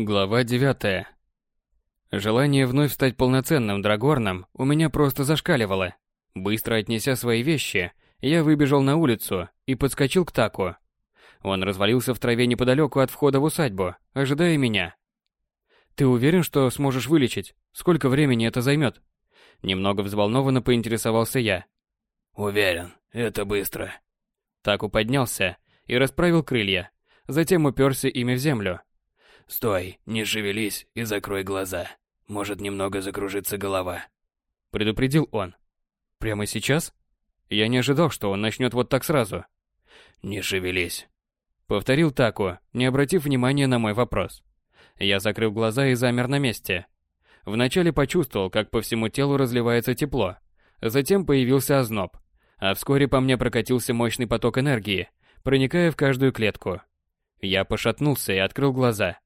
Глава 9. Желание вновь стать полноценным драгорном у меня просто зашкаливало. Быстро отнеся свои вещи, я выбежал на улицу и подскочил к Таку. Он развалился в траве неподалеку от входа в усадьбу, ожидая меня. «Ты уверен, что сможешь вылечить? Сколько времени это займет?» Немного взволнованно поинтересовался я. «Уверен, это быстро». Таку поднялся и расправил крылья, затем уперся ими в землю. «Стой, не шевелись и закрой глаза. Может немного закружиться голова», — предупредил он. «Прямо сейчас?» Я не ожидал, что он начнет вот так сразу. «Не шевелись», — повторил Таку, не обратив внимания на мой вопрос. Я закрыл глаза и замер на месте. Вначале почувствовал, как по всему телу разливается тепло. Затем появился озноб. А вскоре по мне прокатился мощный поток энергии, проникая в каждую клетку. Я пошатнулся и открыл глаза.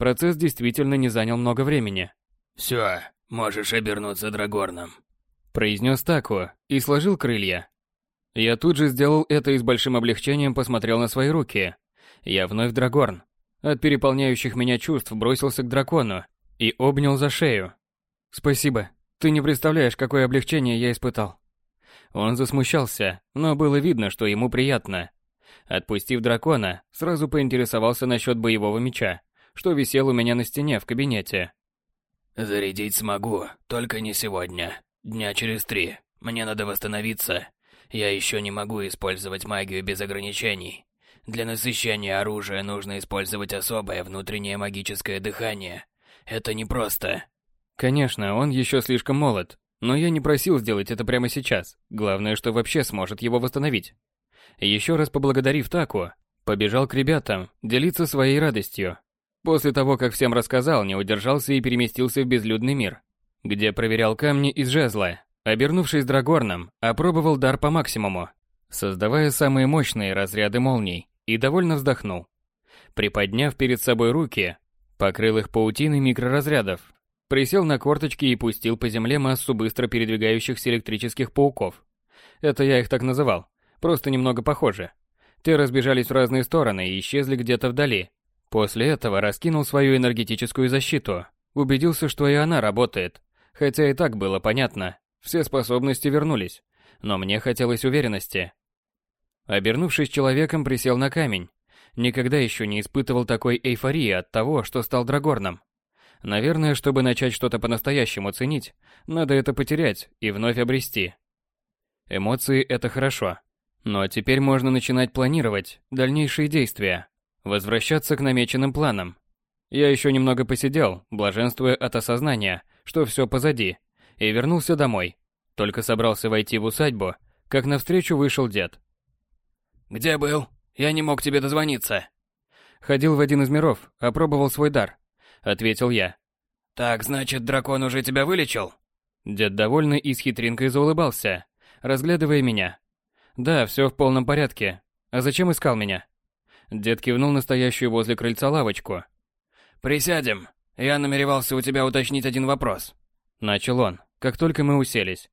Процесс действительно не занял много времени. «Все, можешь обернуться драгорном», — произнес Таку и сложил крылья. Я тут же сделал это и с большим облегчением посмотрел на свои руки. Я вновь драгорн. От переполняющих меня чувств бросился к дракону и обнял за шею. «Спасибо. Ты не представляешь, какое облегчение я испытал». Он засмущался, но было видно, что ему приятно. Отпустив дракона, сразу поинтересовался насчет боевого меча что висел у меня на стене в кабинете. «Зарядить смогу, только не сегодня. Дня через три. Мне надо восстановиться. Я еще не могу использовать магию без ограничений. Для насыщения оружия нужно использовать особое внутреннее магическое дыхание. Это непросто». Конечно, он еще слишком молод, но я не просил сделать это прямо сейчас. Главное, что вообще сможет его восстановить. Еще раз поблагодарив Таку, побежал к ребятам делиться своей радостью. После того, как всем рассказал, не удержался и переместился в безлюдный мир, где проверял камни из жезла. Обернувшись драгорном, опробовал дар по максимуму, создавая самые мощные разряды молний, и довольно вздохнул. Приподняв перед собой руки, покрыл их паутиной микроразрядов, присел на корточки и пустил по земле массу быстро передвигающихся электрических пауков. Это я их так называл, просто немного похоже. Те разбежались в разные стороны и исчезли где-то вдали, После этого раскинул свою энергетическую защиту, убедился, что и она работает. Хотя и так было понятно, все способности вернулись, но мне хотелось уверенности. Обернувшись человеком, присел на камень. Никогда еще не испытывал такой эйфории от того, что стал драгорном. Наверное, чтобы начать что-то по-настоящему ценить, надо это потерять и вновь обрести. Эмоции – это хорошо. Но теперь можно начинать планировать дальнейшие действия. Возвращаться к намеченным планам. Я еще немного посидел, блаженствуя от осознания, что все позади, и вернулся домой. Только собрался войти в усадьбу, как навстречу вышел дед. «Где был? Я не мог тебе дозвониться». «Ходил в один из миров, опробовал свой дар», — ответил я. «Так, значит, дракон уже тебя вылечил?» Дед довольный и с хитринкой заулыбался, разглядывая меня. «Да, все в полном порядке. А зачем искал меня?» Дед кивнул настоящую возле крыльца лавочку. «Присядем. Я намеревался у тебя уточнить один вопрос». Начал он, как только мы уселись.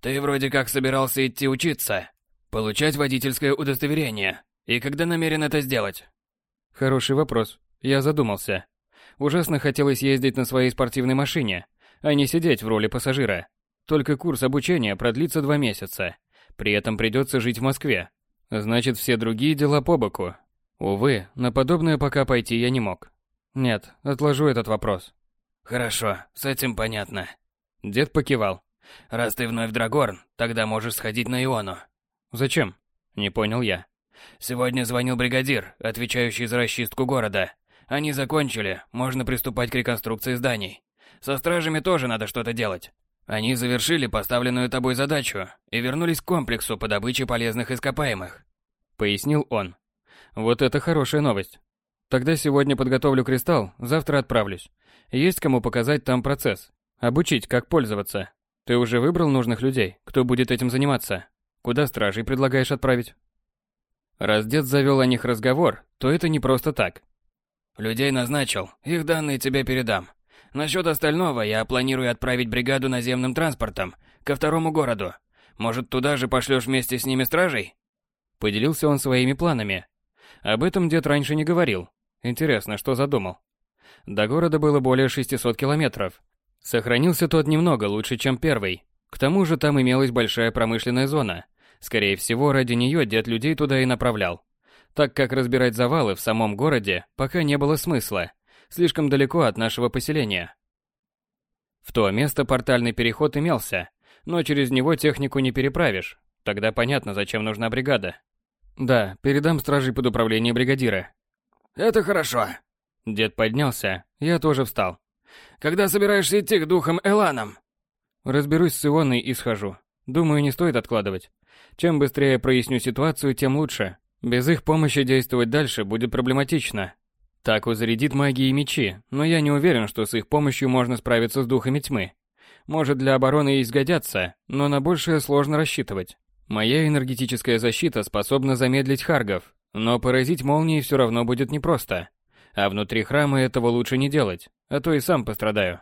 «Ты вроде как собирался идти учиться, получать водительское удостоверение. И когда намерен это сделать?» Хороший вопрос. Я задумался. Ужасно хотелось ездить на своей спортивной машине, а не сидеть в роли пассажира. Только курс обучения продлится два месяца. При этом придется жить в Москве. Значит, все другие дела по боку. Увы, на подобное пока пойти я не мог. Нет, отложу этот вопрос. Хорошо, с этим понятно. Дед покивал. Раз ты вновь Драгорн, тогда можешь сходить на Иону. Зачем? Не понял я. Сегодня звонил бригадир, отвечающий за расчистку города. Они закончили, можно приступать к реконструкции зданий. Со стражами тоже надо что-то делать. Они завершили поставленную тобой задачу и вернулись к комплексу по добыче полезных ископаемых. Пояснил он. Вот это хорошая новость. Тогда сегодня подготовлю кристалл, завтра отправлюсь. Есть кому показать там процесс. Обучить, как пользоваться. Ты уже выбрал нужных людей, кто будет этим заниматься? Куда стражей предлагаешь отправить? Раз дед завел о них разговор, то это не просто так. Людей назначил, их данные тебе передам. Насчет остального я планирую отправить бригаду наземным транспортом ко второму городу. Может, туда же пошлешь вместе с ними стражей? Поделился он своими планами, об этом дед раньше не говорил. Интересно, что задумал. До города было более 600 километров. Сохранился тот немного лучше, чем первый. К тому же там имелась большая промышленная зона. Скорее всего, ради нее дед людей туда и направлял. Так как разбирать завалы в самом городе пока не было смысла. Слишком далеко от нашего поселения. В то место портальный переход имелся, но через него технику не переправишь. Тогда понятно, зачем нужна бригада. Да, передам стражей под управление бригадира. Это хорошо. Дед поднялся, я тоже встал. Когда собираешься идти к духам Эланам? Разберусь с Ионой и схожу. Думаю, не стоит откладывать. Чем быстрее проясню ситуацию, тем лучше. Без их помощи действовать дальше будет проблематично. Таку зарядит магии и мечи, но я не уверен, что с их помощью можно справиться с духами тьмы. Может, для обороны и сгодятся, но на большее сложно рассчитывать. Моя энергетическая защита способна замедлить харгов, но поразить молнией все равно будет непросто. А внутри храма этого лучше не делать, а то и сам пострадаю.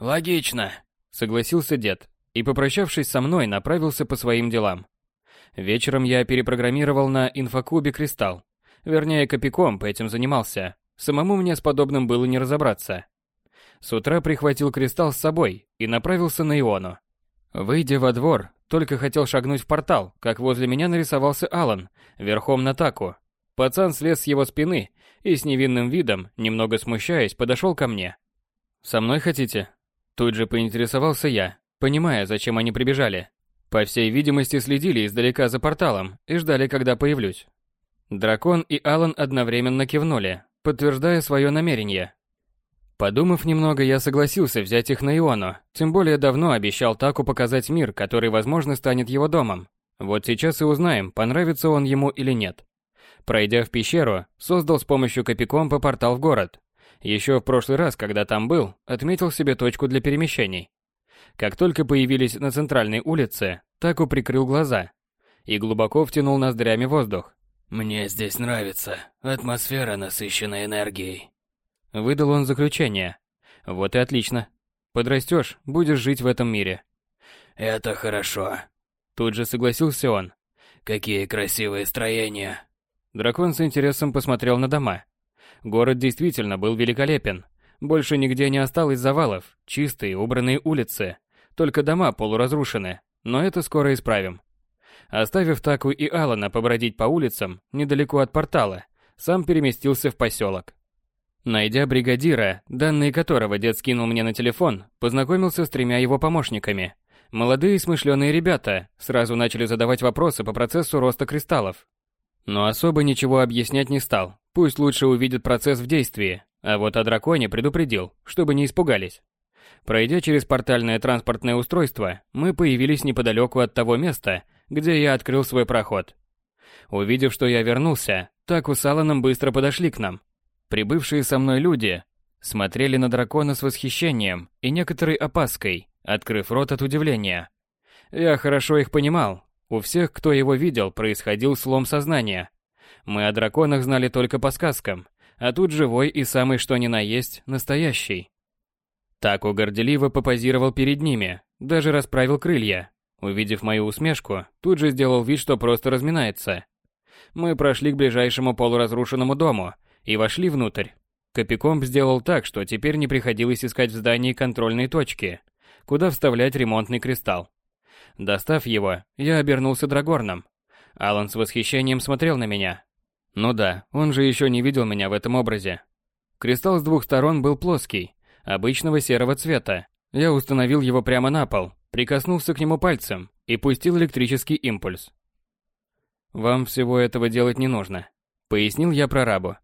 Логично, согласился дед, и, попрощавшись со мной, направился по своим делам. Вечером я перепрограммировал на инфокубе кристалл. Вернее, копиком этим занимался. Самому мне с подобным было не разобраться. С утра прихватил кристалл с собой и направился на Иону. Выйдя во двор, только хотел шагнуть в портал, как возле меня нарисовался Алан, верхом на таку. Пацан слез с его спины и с невинным видом, немного смущаясь, подошел ко мне. «Со мной хотите?» Тут же поинтересовался я, понимая, зачем они прибежали. По всей видимости, следили издалека за порталом и ждали, когда появлюсь. Дракон и Алан одновременно кивнули, подтверждая свое намерение. Подумав немного, я согласился взять их на Иону, тем более давно обещал Таку показать мир, который, возможно, станет его домом. Вот сейчас и узнаем, понравится он ему или нет. Пройдя в пещеру, создал с помощью копикомпа портал в город. Еще в прошлый раз, когда там был, отметил себе точку для перемещений. Как только появились на центральной улице, Таку прикрыл глаза и глубоко втянул ноздрями воздух. «Мне здесь нравится. Атмосфера насыщена энергией». Выдал он заключение. «Вот и отлично. Подрастешь, будешь жить в этом мире». «Это хорошо». Тут же согласился он. «Какие красивые строения». Дракон с интересом посмотрел на дома. Город действительно был великолепен. Больше нигде не осталось завалов, чистые, убранные улицы. Только дома полуразрушены, но это скоро исправим. Оставив Таку и Алана побродить по улицам, недалеко от портала, сам переместился в поселок. Найдя бригадира, данные которого дед скинул мне на телефон, познакомился с тремя его помощниками. Молодые смышленые ребята сразу начали задавать вопросы по процессу роста кристаллов. Но особо ничего объяснять не стал, пусть лучше увидят процесс в действии, а вот о драконе предупредил, чтобы не испугались. Пройдя через портальное транспортное устройство, мы появились неподалеку от того места, где я открыл свой проход. Увидев, что я вернулся, Таку с Алланом быстро подошли к нам. Прибывшие со мной люди смотрели на дракона с восхищением и некоторой опаской, открыв рот от удивления. Я хорошо их понимал. У всех, кто его видел, происходил слом сознания. Мы о драконах знали только по сказкам, а тут живой и самый что ни на есть настоящий. Таку горделиво попозировал перед ними, даже расправил крылья. Увидев мою усмешку, тут же сделал вид, что просто разминается. Мы прошли к ближайшему полуразрушенному дому и вошли внутрь. Копикомп сделал так, что теперь не приходилось искать в здании контрольные точки, куда вставлять ремонтный кристалл. Достав его, я обернулся драгорном. Алан с восхищением смотрел на меня. Ну да, он же еще не видел меня в этом образе. Кристалл с двух сторон был плоский, обычного серого цвета. Я установил его прямо на пол, прикоснулся к нему пальцем и пустил электрический импульс. «Вам всего этого делать не нужно», — пояснил я прорабу.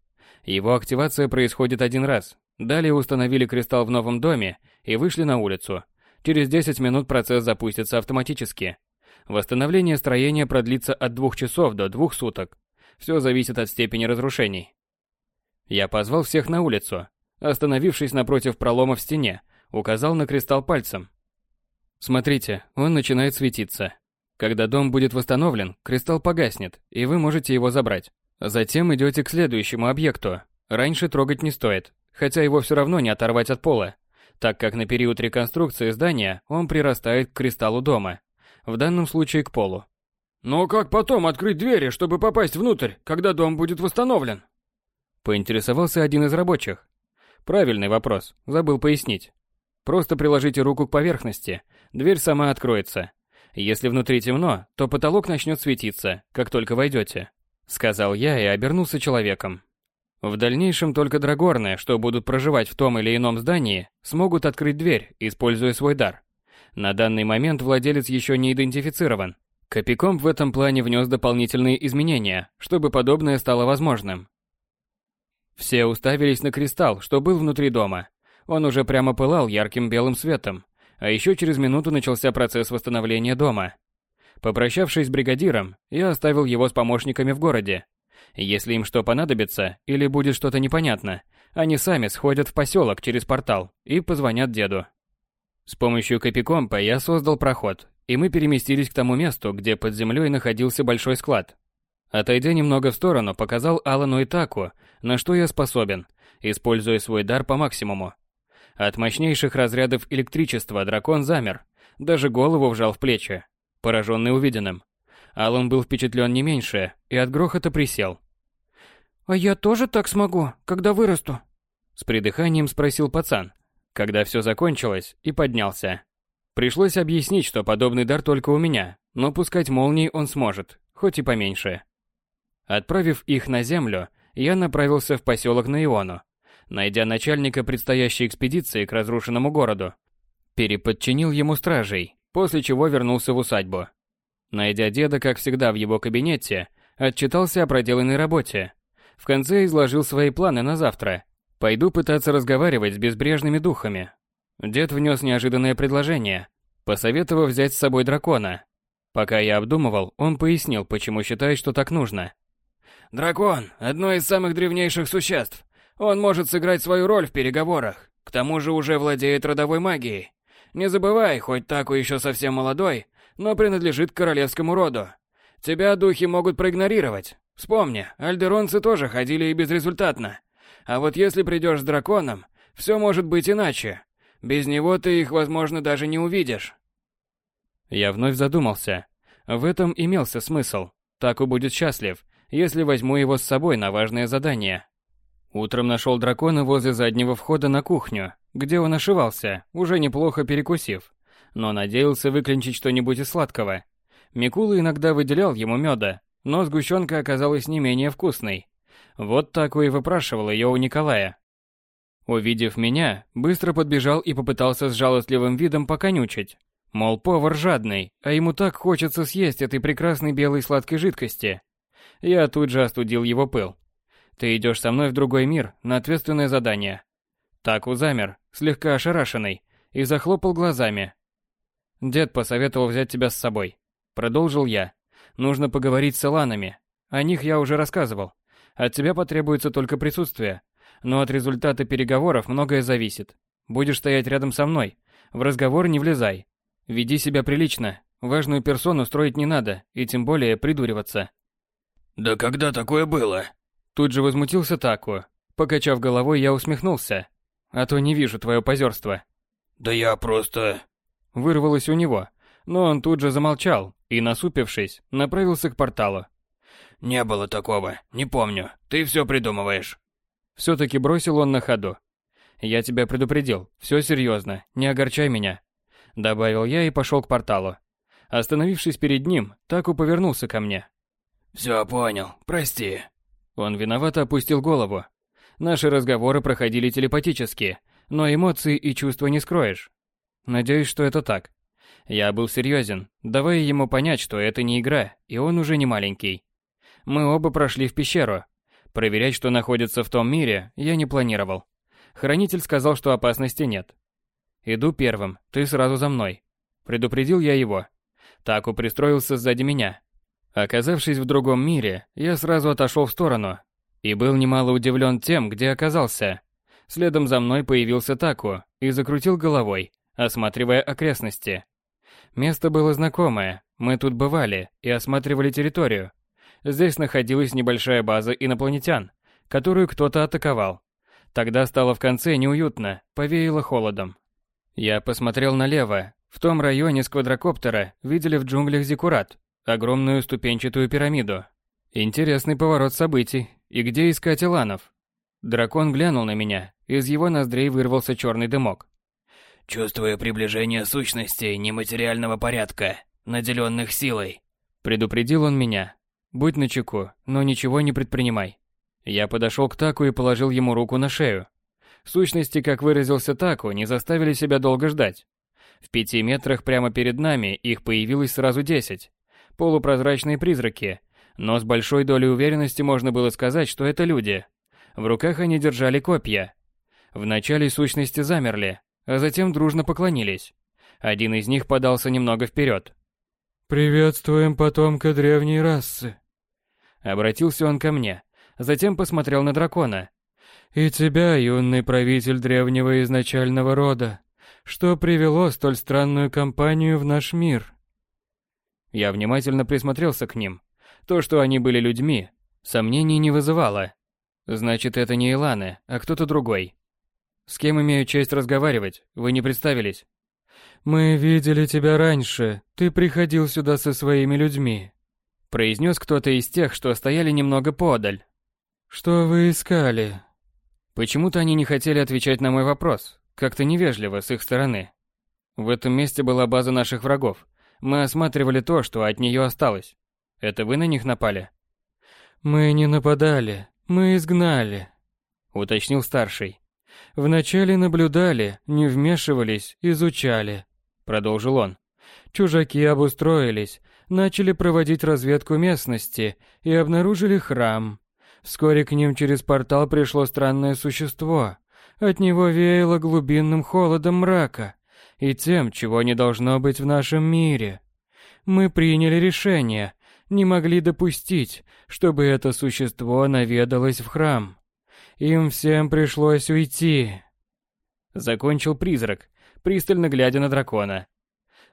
Его активация происходит один раз. Далее установили кристалл в новом доме и вышли на улицу. Через 10 минут процесс запустится автоматически. Восстановление строения продлится от двух часов до двух суток. Все зависит от степени разрушений. Я позвал всех на улицу, Остановившись напротив пролома в стене, указал на кристалл пальцем. Смотрите, он начинает светиться. Когда дом будет восстановлен, кристалл погаснет, и вы можете его забрать. Затем идете к следующему объекту. Раньше трогать не стоит, хотя его все равно не оторвать от пола, так как на период реконструкции здания он прирастает к кристаллу дома, в данном случае к полу. Но как потом открыть двери, чтобы попасть внутрь, когда дом будет восстановлен? Поинтересовался один из рабочих. Правильный вопрос, забыл пояснить. Просто приложите руку к поверхности, дверь сама откроется. Если внутри темно, то потолок начнет светиться, как только войдете. Сказал я и обернулся человеком. В дальнейшем только драгорные, что будут проживать в том или ином здании, смогут открыть дверь, используя свой дар. На данный момент владелец еще не идентифицирован. Копиком в этом плане внес дополнительные изменения, чтобы подобное стало возможным. Все уставились на кристалл, что был внутри дома. Он уже прямо пылал ярким белым светом, а еще через минуту начался процесс восстановления дома. Попрощавшись с бригадиром, я оставил его с помощниками в городе. Если им что понадобится или будет что-то непонятно, они сами сходят в поселок через портал и позвонят деду. С помощью копикомпа я создал проход, и мы переместились к тому месту, где под землей находился большой склад. Отойдя немного в сторону, показал Алану и Таку, на что я способен, используя свой дар по максимуму. От мощнейших разрядов электричества дракон замер, даже голову вжал в плечи, пораженный увиденным. Алан был впечатлен не меньше и от грохота присел. «А я тоже так смогу, когда вырасту?» С придыханием спросил пацан, когда все закончилось, и поднялся. Пришлось объяснить, что подобный дар только у меня, но пускать молнии он сможет, хоть и поменьше. Отправив их на землю, я направился в поселок на Иону, найдя начальника предстоящей экспедиции к разрушенному городу. Переподчинил ему стражей, после чего вернулся в усадьбу. Найдя деда, как всегда, в его кабинете, отчитался о проделанной работе. В конце изложил свои планы на завтра. Пойду пытаться разговаривать с безбрежными духами. Дед внес неожиданное предложение, посоветовав взять с собой дракона. Пока я обдумывал, он пояснил, почему считает, что так нужно. «Дракон – одно из самых древнейших существ. Он может сыграть свою роль в переговорах. К тому же уже владеет родовой магией. Не забывай, хоть Таку еще совсем молодой, но принадлежит к королевскому роду. Тебя духи могут проигнорировать. Вспомни, альдеронцы тоже ходили и безрезультатно. А вот если придешь с драконом, все может быть иначе. Без него ты их, возможно, даже не увидишь. Я вновь задумался. В этом имелся смысл. Таку будет счастлив, если возьму его с собой на важное задание. Утром нашел дракона возле заднего входа на кухню, где он ошивался, уже неплохо перекусив, но надеялся выклинчить что-нибудь из сладкого. Микула иногда выделял ему меда, но сгущенка оказалась не менее вкусной. Вот так и выпрашивал ее у Николая. Увидев меня, быстро подбежал и попытался с жалостливым видом поконючить. Мол, повар жадный, а ему так хочется съесть этой прекрасной белой сладкой жидкости. Я тут же остудил его пыл. Ты идешь со мной в другой мир на ответственное задание. Таку замер, слегка ошарашенный, и захлопал глазами. Дед посоветовал взять тебя с собой. Продолжил я. Нужно поговорить с Эланами. О них я уже рассказывал. От тебя потребуется только присутствие. Но от результата переговоров многое зависит. Будешь стоять рядом со мной. В разговор не влезай. Веди себя прилично. Важную персону строить не надо, и тем более придуриваться. «Да когда такое было?» Тут же возмутился Таку. Покачав головой, я усмехнулся. А то не вижу твое позерство. Да я просто... Вырвалось у него, но он тут же замолчал и, насупившись, направился к порталу. Не было такого, не помню. Ты все придумываешь. Все-таки бросил он на ходу. Я тебя предупредил, все серьезно, не огорчай меня. Добавил я и пошел к порталу. Остановившись перед ним, Таку повернулся ко мне. Все понял, прости. Он виновато опустил голову. Наши разговоры проходили телепатически, но эмоции и чувства не скроешь. Надеюсь, что это так. Я был серьезен, давая ему понять, что это не игра, и он уже не маленький. Мы оба прошли в пещеру. Проверять, что находится в том мире, я не планировал. Хранитель сказал, что опасности нет. Иду первым, ты сразу за мной. Предупредил я его. Таку пристроился сзади меня, Оказавшись в другом мире, я сразу отошел в сторону и был немало удивлен тем, где оказался. Следом за мной появился Таку и закрутил головой, осматривая окрестности. Место было знакомое, мы тут бывали и осматривали территорию. Здесь находилась небольшая база инопланетян, которую кто-то атаковал. Тогда стало в конце неуютно, повеяло холодом. Я посмотрел налево. В том районе с квадрокоптера видели в джунглях зиккурат, огромную ступенчатую пирамиду. Интересный поворот событий. И где искать Иланов? Дракон глянул на меня, из его ноздрей вырвался черный дымок. «Чувствую приближение сущностей нематериального порядка, наделенных силой», — предупредил он меня. «Будь начеку, но ничего не предпринимай». Я подошел к Таку и положил ему руку на шею. Сущности, как выразился Таку, не заставили себя долго ждать. В пяти метрах прямо перед нами их появилось сразу десять. Полупрозрачные призраки, но с большой долей уверенности можно было сказать, что это люди. В руках они держали копья. Вначале сущности замерли, а затем дружно поклонились. Один из них подался немного вперед. «Приветствуем потомка древней расы», — обратился он ко мне. Затем посмотрел на дракона. «И тебя, юный правитель древнего изначального рода, что привело столь странную компанию в наш мир?» Я внимательно присмотрелся к ним. То, что они были людьми, сомнений не вызывало. Значит, это не Иланы, а кто-то другой. С кем имею честь разговаривать? Вы не представились. Мы видели тебя раньше. Ты приходил сюда со своими людьми. Произнес кто-то из тех, что стояли немного подаль. Что вы искали? Почему-то они не хотели отвечать на мой вопрос. Как-то невежливо с их стороны. В этом месте была база наших врагов. Мы осматривали то, что от нее осталось. Это вы на них напали? Мы не нападали, мы изгнали, уточнил старший. Вначале наблюдали, не вмешивались, изучали, продолжил он. Чужаки обустроились, начали проводить разведку местности и обнаружили храм. Вскоре к ним через портал пришло странное существо. От него веяло глубинным холодом мрака и тем, чего не должно быть в нашем мире. Мы приняли решение, не могли допустить, чтобы это существо наведалось в храм. Им всем пришлось уйти. Закончил призрак, пристально глядя на дракона.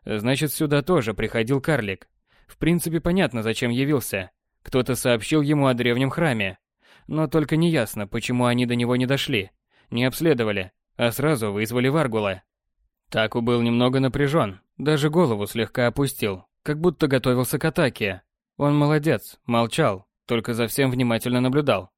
Значит, сюда тоже приходил карлик. В принципе, понятно, зачем явился. Кто-то сообщил ему о древнем храме. Но только неясно, почему они до него не дошли, не обследовали, а сразу вызвали Варгула. Таку был немного напряжен, даже голову слегка опустил, как будто готовился к атаке. Он молодец, молчал, только за всем внимательно наблюдал.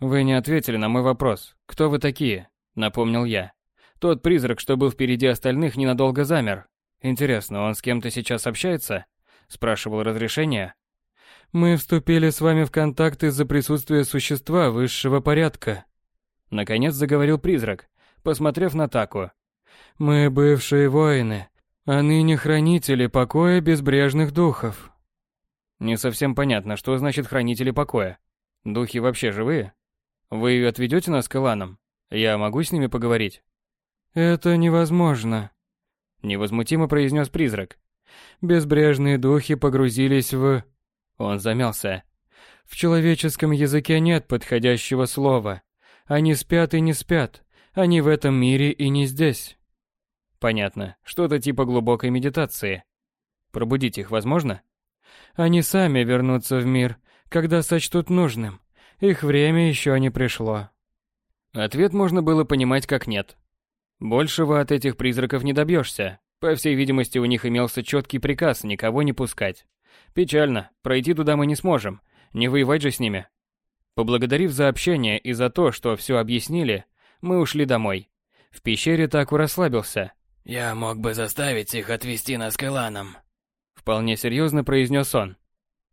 «Вы не ответили на мой вопрос. Кто вы такие?» – напомнил я. Тот призрак, что был впереди остальных, ненадолго замер. Интересно, он с кем-то сейчас общается? Спрашивал разрешение. Мы вступили с вами в контакт из-за присутствия существа высшего порядка. Наконец заговорил призрак, посмотрев на Таку. Мы бывшие воины, а ныне хранители покоя безбрежных духов. Не совсем понятно, что значит хранители покоя. Духи вообще живые? Вы отведете нас к Иланам? Я могу с ними поговорить? Это невозможно. Невозмутимо произнес призрак. Безбрежные духи погрузились в... Он замялся. В человеческом языке нет подходящего слова. Они спят и не спят. Они в этом мире и не здесь. Понятно. Что-то типа глубокой медитации. Пробудить их возможно? Они сами вернутся в мир, когда сочтут нужным. Их время еще не пришло. Ответ можно было понимать как нет. Большего от этих призраков не добьешься. По всей видимости, у них имелся четкий приказ никого не пускать. Печально, пройти туда мы не сможем. Не воевать же с ними. Поблагодарив за общение и за то, что все объяснили, мы ушли домой. В пещере Таку расслабился, «Я мог бы заставить их отвезти нас к Иланам», — вполне серьезно произнес он.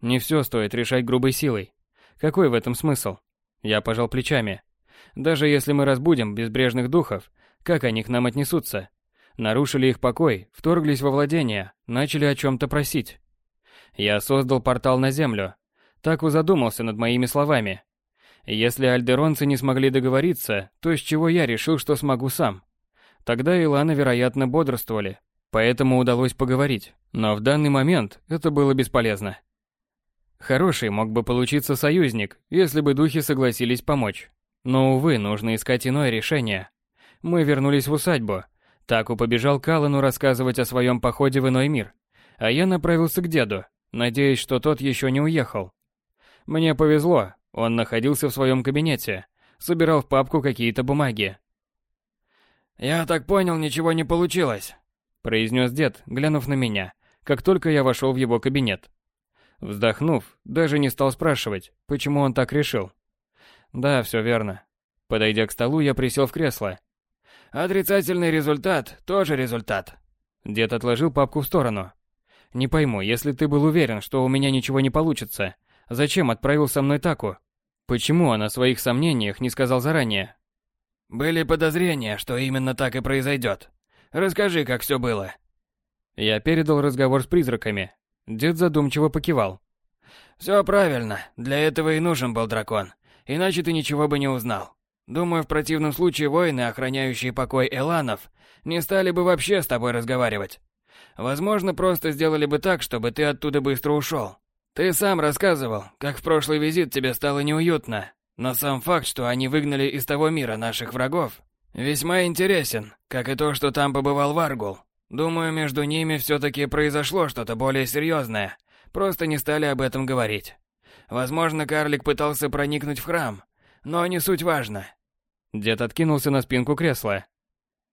«Не все стоит решать грубой силой. Какой в этом смысл?» Я пожал плечами. «Даже если мы разбудим безбрежных духов, как они к нам отнесутся? Нарушили их покой, вторглись во владение, начали о чем-то просить. Я создал портал на землю. Таку задумался над моими словами. Если альдеронцы не смогли договориться, то с чего я решил, что смогу сам? Тогда Илана, вероятно, бодрствовали, поэтому удалось поговорить, но в данный момент это было бесполезно. Хороший мог бы получиться союзник, если бы духи согласились помочь. Но, увы, нужно искать иное решение. Мы вернулись в усадьбу. Таку побежал к Аллану рассказывать о своем походе в иной мир, а я направился к деду, надеясь, что тот еще не уехал. Мне повезло, он находился в своем кабинете, собирал в папку какие-то бумаги. «Я так понял, ничего не получилось», — произнес дед, глянув на меня, как только я вошел в его кабинет. Вздохнув, даже не стал спрашивать, почему он так решил. Да, все верно. Подойдя к столу, я присел в кресло. Отрицательный результат тоже результат. Дед отложил папку в сторону. Не пойму, если ты был уверен, что у меня ничего не получится, зачем отправил со мной Таку? Почему он о своих сомнениях не сказал заранее? Были подозрения, что именно так и произойдет. Расскажи, как все было. Я передал разговор с призраками. Дед задумчиво покивал. Все правильно. Для этого и нужен был дракон. Иначе ты ничего бы не узнал. Думаю, в противном случае воины, охраняющие покой Эланов, не стали бы вообще с тобой разговаривать. Возможно, просто сделали бы так, чтобы ты оттуда быстро ушел. Ты сам рассказывал, как в прошлый визит тебе стало неуютно, но сам факт, что они выгнали из того мира наших врагов, весьма интересен, как и то, что там побывал Варгул. Думаю, между ними все-таки произошло что-то более серьезное, просто не стали об этом говорить. Возможно, карлик пытался проникнуть в храм, но не суть важно. Дед откинулся на спинку кресла.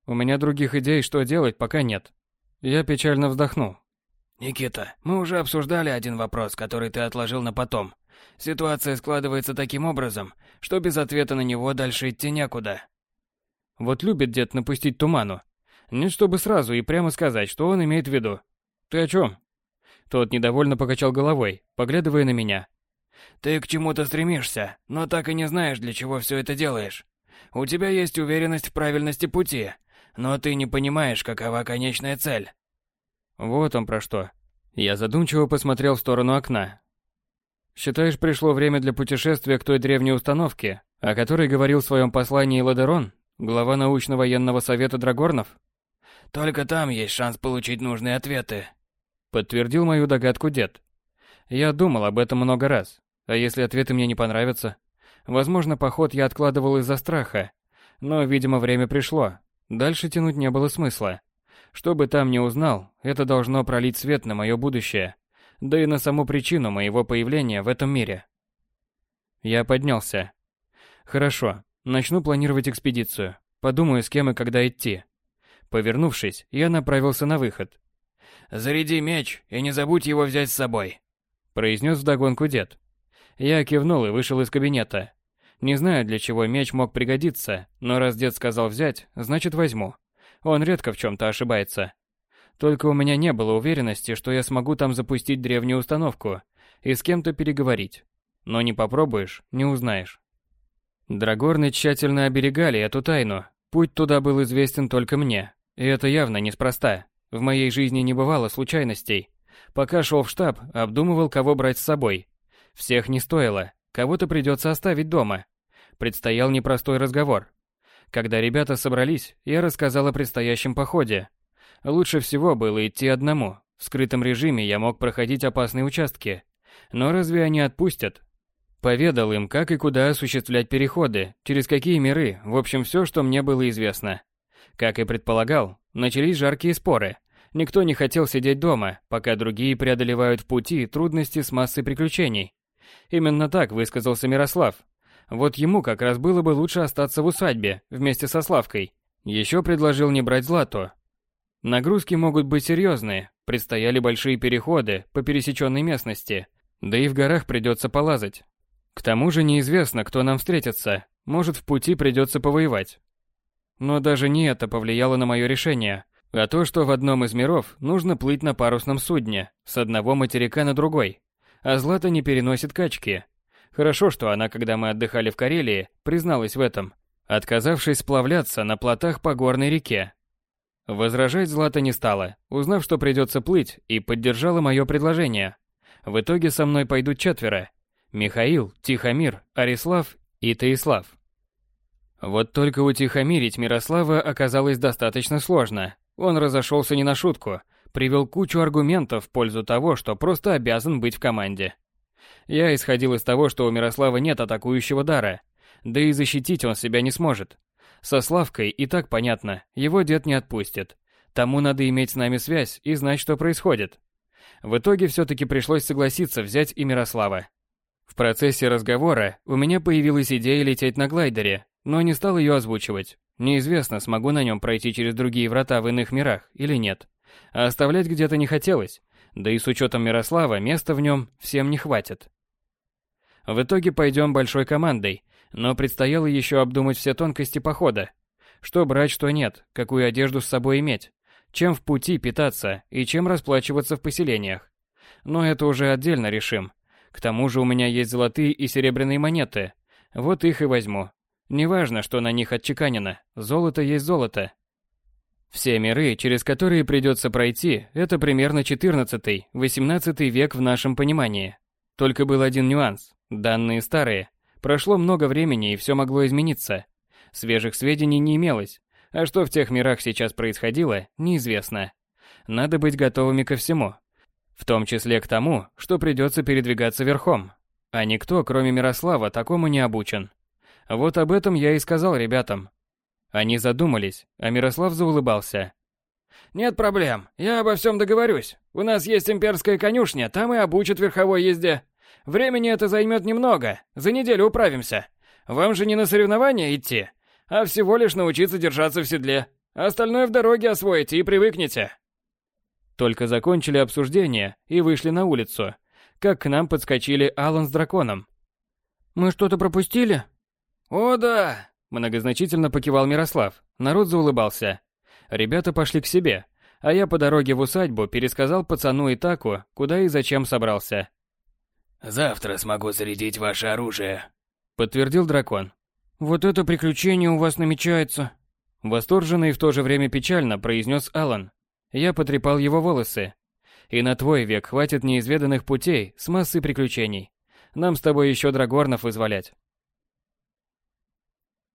У меня других идей, что делать, пока нет. Я печально вздохнул. Никита, мы уже обсуждали один вопрос, который ты отложил на потом. Ситуация складывается таким образом, что без ответа на него дальше идти некуда. Вот любит дед напустить туману. Не чтобы сразу и прямо сказать, что он имеет в виду. Ты о чем? Тот недовольно покачал головой, поглядывая на меня. Ты к чему-то стремишься, но так и не знаешь, для чего все это делаешь. У тебя есть уверенность в правильности пути, но ты не понимаешь, какова конечная цель. Вот он про что. Я задумчиво посмотрел в сторону окна. Считаешь, пришло время для путешествия к той древней установке, о которой говорил в своем послании Ладерон, глава научно-военного совета Драгорнов? Только там есть шанс получить нужные ответы. Подтвердил мою догадку дед. Я думал об этом много раз. А если ответы мне не понравятся? Возможно, поход я откладывал из-за страха. Но, видимо, время пришло. Дальше тянуть не было смысла. Что бы там ни узнал, это должно пролить свет на мое будущее. Да и на саму причину моего появления в этом мире. Я поднялся. Хорошо, начну планировать экспедицию. Подумаю, с кем и когда идти. Повернувшись, я направился на выход. «Заряди меч и не забудь его взять с собой», — произнес вдогонку дед. Я кивнул и вышел из кабинета. Не знаю, для чего меч мог пригодиться, но раз дед сказал взять, значит возьму. Он редко в чем-то ошибается. Только у меня не было уверенности, что я смогу там запустить древнюю установку и с кем-то переговорить. Но не попробуешь, не узнаешь. Драгорны тщательно оберегали эту тайну. Путь туда был известен только мне. И это явно неспроста. В моей жизни не бывало случайностей. Пока шел в штаб, обдумывал, кого брать с собой. Всех не стоило, кого-то придется оставить дома. Предстоял непростой разговор. Когда ребята собрались, я рассказал о предстоящем походе. Лучше всего было идти одному. В скрытом режиме я мог проходить опасные участки. Но разве они отпустят? Поведал им, как и куда осуществлять переходы, через какие миры, в общем, все, что мне было известно. Как и предполагал, начались жаркие споры. Никто не хотел сидеть дома, пока другие преодолевают в пути трудности с массой приключений. Именно так высказался Мирослав. Вот ему как раз было бы лучше остаться в усадьбе, вместе со Славкой. Еще предложил не брать Злату. Нагрузки могут быть серьезные, предстояли большие переходы по пересеченной местности, да и в горах придется полазать. К тому же неизвестно, кто нам встретится, может в пути придется повоевать. Но даже не это повлияло на мое решение, а то, что в одном из миров нужно плыть на парусном судне, с одного материка на другой а Злата не переносит качки. Хорошо, что она, когда мы отдыхали в Карелии, призналась в этом, отказавшись сплавляться на плотах по горной реке. Возражать Злата не стала, узнав, что придется плыть, и поддержала мое предложение. В итоге со мной пойдут четверо. Михаил, Тихомир, Арислав и Таислав. Вот только утихомирить Мирослава оказалось достаточно сложно. Он разошелся не на шутку – привел кучу аргументов в пользу того, что просто обязан быть в команде. Я исходил из того, что у Мирослава нет атакующего дара, да и защитить он себя не сможет. Со Славкой и так понятно, его дед не отпустит. Тому надо иметь с нами связь и знать, что происходит. В итоге все-таки пришлось согласиться взять и Мирослава. В процессе разговора у меня появилась идея лететь на глайдере, но не стал ее озвучивать. Неизвестно, смогу на нем пройти через другие врата в иных мирах или нет а оставлять где-то не хотелось, да и с учетом Мирослава места в нем всем не хватит. В итоге пойдем большой командой, Но предстояло еще обдумать все тонкости похода. Что брать, что нет, какую одежду с собой иметь, чем в пути питаться и чем расплачиваться в поселениях. Но это уже отдельно решим. К тому же у меня есть золотые и серебряные монеты. Вот их и возьму. Неважно, что на них отчеканено, золото есть золото. Все миры, через которые придется пройти, это примерно 14-18 век в нашем понимании. Только был один нюанс. Данные старые. Прошло много времени и все могло измениться. Свежих сведений не имелось, а что в тех мирах сейчас происходило, неизвестно. Надо быть готовыми ко всему. В том числе к тому, что придется передвигаться верхом. А никто, кроме Мирослава, такому не обучен. Вот об этом я и сказал ребятам. Они задумались, а Мирослав заулыбался. «Нет проблем, я обо всем договорюсь. У нас есть имперская конюшня, там и обучат верховой езде. Времени это займет немного, за неделю управимся. Вам же не на соревнования идти, а всего лишь научиться держаться в седле. Остальное в дороге освоите и привыкнете». Только закончили обсуждение и вышли на улицу, как к нам подскочили Алан с драконом. «Мы что-то пропустили?» «О, да!» – многозначительно покивал Мирослав. Народ заулыбался. Ребята пошли к себе, а я по дороге в усадьбу пересказал пацану и Таку, куда и зачем собрался. «Завтра смогу зарядить ваше оружие», – подтвердил дракон. «Вот это приключение у вас намечается!» Восторженно и в то же время печально произнес Алан. Я потрепал его волосы. «И на твой век хватит неизведанных путей с массой приключений. Нам с тобой еще драгорнов вызволять».